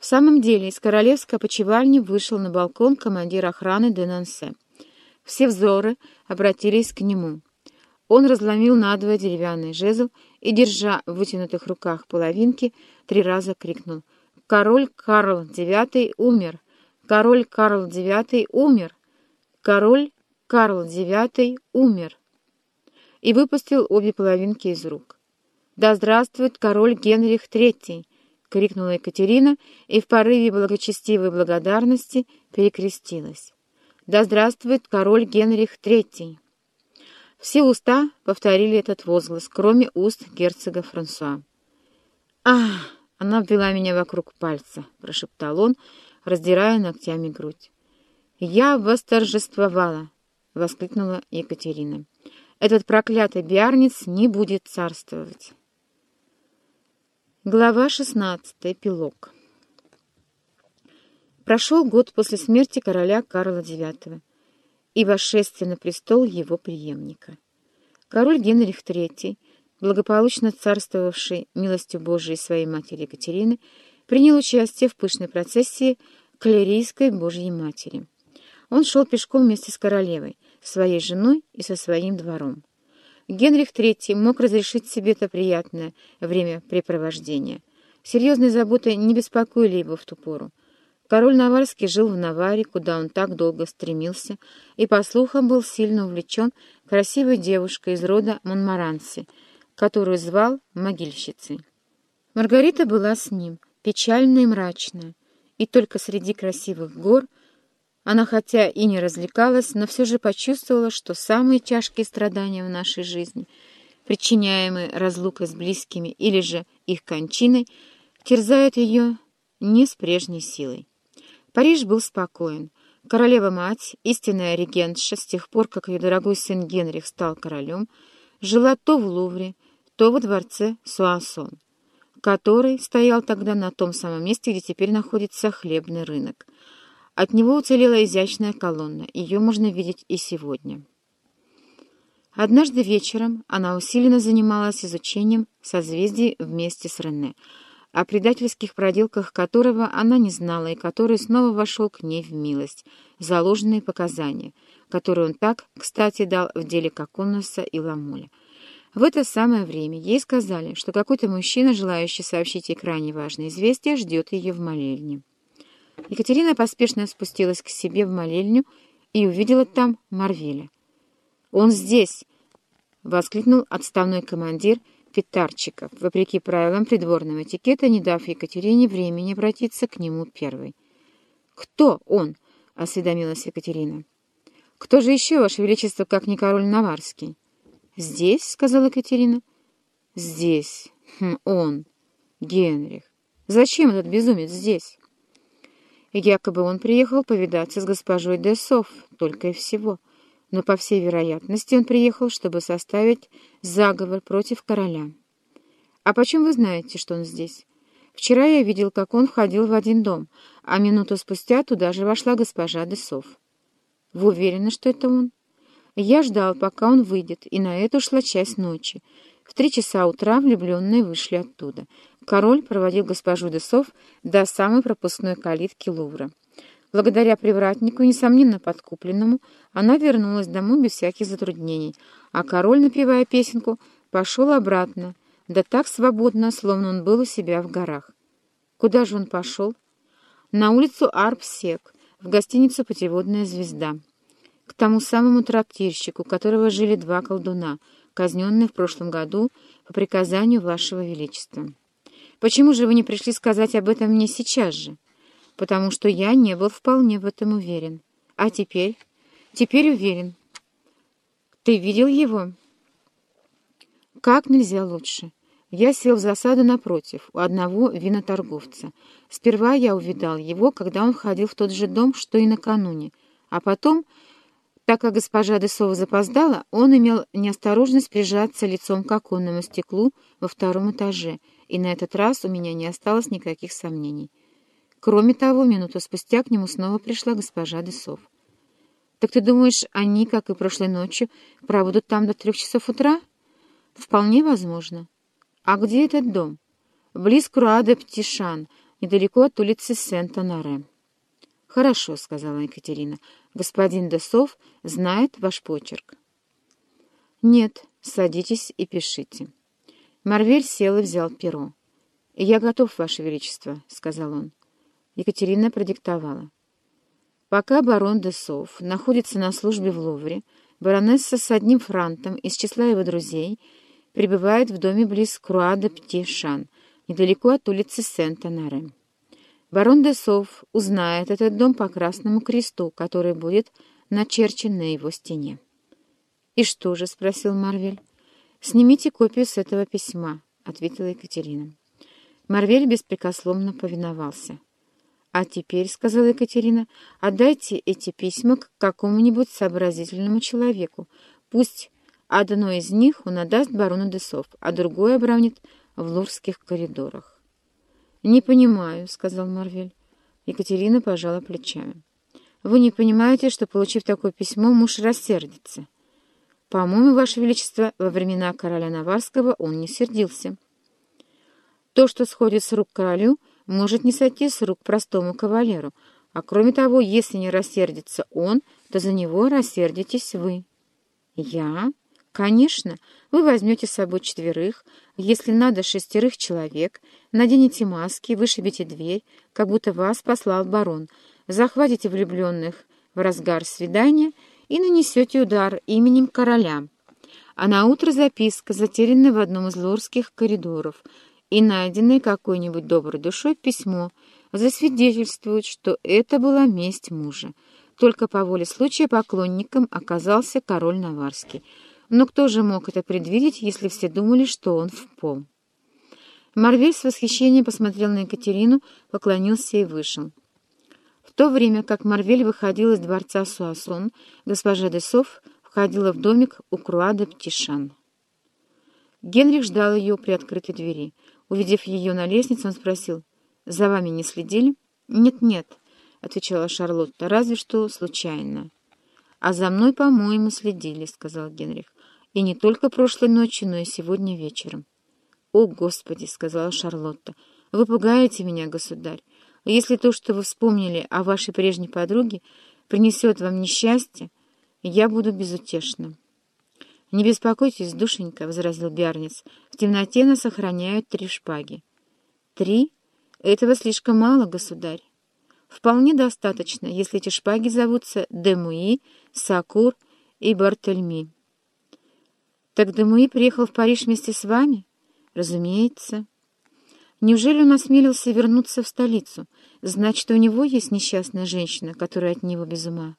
В самом деле из королевской опочивальни вышел на балкон командир охраны Денансе. Все взоры обратились к нему. Он разломил надвое деревянный жезл и, держа в вытянутых руках половинки, три раза крикнул «Король Карл IX умер! Король Карл IX умер! Король Карл IX умер!» и выпустил обе половинки из рук. «Да здравствует король Генрих III!» — крикнула Екатерина и в порыве благочестивой благодарности перекрестилась. «Да здравствует король Генрих III!» Все уста повторили этот возглас, кроме уст герцога Франсуа. «Ах!» — она ввела меня вокруг пальца, — прошептал он, раздирая ногтями грудь. «Я восторжествовала!» — воскликнула Екатерина. «Этот проклятый биарниц не будет царствовать!» Глава 16. Эпилог. Прошел год после смерти короля Карла IX и восшествие на престол его преемника. Король Генрих III, благополучно царствовавший милостью Божией своей матери Екатерины, принял участие в пышной процессии Калерийской Божьей Матери. Он шел пешком вместе с королевой, своей женой и со своим двором. Генрих III мог разрешить себе это приятное времяпрепровождение. Серьезные заботы не беспокоили его в ту пору. Король Наварский жил в Наваре, куда он так долго стремился, и, по слухам, был сильно увлечен красивой девушкой из рода Монмаранси, которую звал Могильщицей. Маргарита была с ним, печальная и мрачная, и только среди красивых гор — она хотя и не развлекалась, но все же почувствовала, что самые тяжкие страдания в нашей жизни, причиняемые разлукой с близкими или же их кончиной, терзают ее не с прежней силой. Париж был спокоен. Королева-мать, истинная регентша, с тех пор, как ее дорогой сын Генрих стал королем, жила то в Лувре, то во дворце Суассон, который стоял тогда на том самом месте, где теперь находится хлебный рынок — от него уцелела изящная колонна, ее можно видеть и сегодня. Однажды вечером она усиленно занималась изучением созвездий вместе с Рене, о предательских проделках которого она не знала и который снова вошел к ней в милость, заложенные показания, которые он так, кстати, дал в деле Коконуса и Ламоля. В это самое время ей сказали, что какой-то мужчина, желающий сообщить ей крайне важное известие, ждет ее в молельне. Екатерина поспешно спустилась к себе в молельню и увидела там Марвеля. «Он здесь!» — воскликнул отставной командир Петарчиков, вопреки правилам придворного этикета, не дав Екатерине времени обратиться к нему первой. «Кто он?» — осведомилась Екатерина. «Кто же еще, Ваше Величество, как не король Наварский?» «Здесь?» — сказала Екатерина. «Здесь. Хм, он. Генрих. Зачем этот безумец здесь?» Якобы он приехал повидаться с госпожой Десов, только и всего. Но, по всей вероятности, он приехал, чтобы составить заговор против короля. «А почем вы знаете, что он здесь?» «Вчера я видел, как он входил в один дом, а минуту спустя туда же вошла госпожа Десов». «Вы уверены, что это он?» Я ждал, пока он выйдет, и на это ушла часть ночи. В три часа утра влюбленные вышли оттуда. Король проводил госпожу Десов до самой пропускной калитки Лувра. Благодаря привратнику, несомненно подкупленному, она вернулась домой без всяких затруднений, а король, напевая песенку, пошел обратно, да так свободно, словно он был у себя в горах. Куда же он пошел? На улицу Арпсек, в гостиницу «Путеводная звезда», к тому самому трактирщику, у которого жили два колдуна, казненные в прошлом году по приказанию вашего величества. Почему же вы не пришли сказать об этом мне сейчас же? Потому что я не был вполне в этом уверен. А теперь? Теперь уверен. Ты видел его? Как нельзя лучше. Я сел в засаду напротив, у одного виноторговца. Сперва я увидал его, когда он входил в тот же дом, что и накануне. А потом, так как госпожа Десова запоздала, он имел неосторожность прижаться лицом к оконному стеклу во втором этаже — и на этот раз у меня не осталось никаких сомнений. Кроме того, минуту спустя к нему снова пришла госпожа Десов. «Так ты думаешь, они, как и прошлой ночью, пробудут там до трех часов утра?» «Вполне возможно. А где этот дом?» «Близ Круада Птишан, недалеко от улицы Сент-Анаре. «Хорошо», — сказала Екатерина. «Господин Десов знает ваш почерк». «Нет, садитесь и пишите». Марвель сел и взял перо. «Я готов, Ваше Величество», — сказал он. Екатерина продиктовала. Пока барон Десов находится на службе в Лувре, баронесса с одним франтом из числа его друзей пребывает в доме близ Круада-Пти-Шан, недалеко от улицы Сент-Анаре. Барон Десов узнает этот дом по красному кресту, который будет начерчен на его стене. «И что же?» — спросил Марвель. «Снимите копию с этого письма», — ответила Екатерина. Марвель беспрекословно повиновался. «А теперь, — сказала Екатерина, — отдайте эти письма к какому-нибудь сообразительному человеку. Пусть одно из них он отдаст барону Десов, а другое обравнит в лурских коридорах». «Не понимаю», — сказал Марвель. Екатерина пожала плечами. «Вы не понимаете, что, получив такое письмо, муж рассердится?» По-моему, Ваше Величество, во времена короля Наварского он не сердился. То, что сходит с рук королю, может не сойти с рук простому кавалеру, а кроме того, если не рассердится он, то за него рассердитесь вы. Я? Конечно, вы возьмете с собой четверых, если надо шестерых человек, наденете маски, вышибите дверь, как будто вас послал барон, захватите влюбленных в разгар свидания и нанесете удар именем короля. А на утро записка, затерянная в одном из лорских коридоров, и найденное какой-нибудь доброй душой письмо, засвидетельствует, что это была месть мужа. Только по воле случая поклонником оказался король Наварский. Но кто же мог это предвидеть, если все думали, что он в пол? Марвель с восхищением посмотрел на Екатерину, поклонился и вышел. То время как Марвель выходил из дворца Суасон, госпожа Десов входила в домик у Круада Птишан. Генрих ждал ее при открытой двери. Увидев ее на лестнице, он спросил, «За вами не следили?» «Нет-нет», — отвечала Шарлотта, — «разве что случайно». «А за мной, по-моему, следили», — сказал Генрих. «И не только прошлой ночью, но и сегодня вечером». «О, Господи!» — сказала Шарлотта. «Вы пугаете меня, государь. Если то, что вы вспомнили о вашей прежней подруге, принесет вам несчастье, я буду безутешна. — Не беспокойтесь, душенька, — возразил Биарниц. — В темноте нас охраняют три шпаги. — Три? Этого слишком мало, государь. Вполне достаточно, если эти шпаги зовутся Демуи, Сакур и Бартельми. — Так Демуи приехал в Париж вместе с вами? — Разумеется. Неужели он осмелился вернуться в столицу? Значит, у него есть несчастная женщина, которая от него без ума.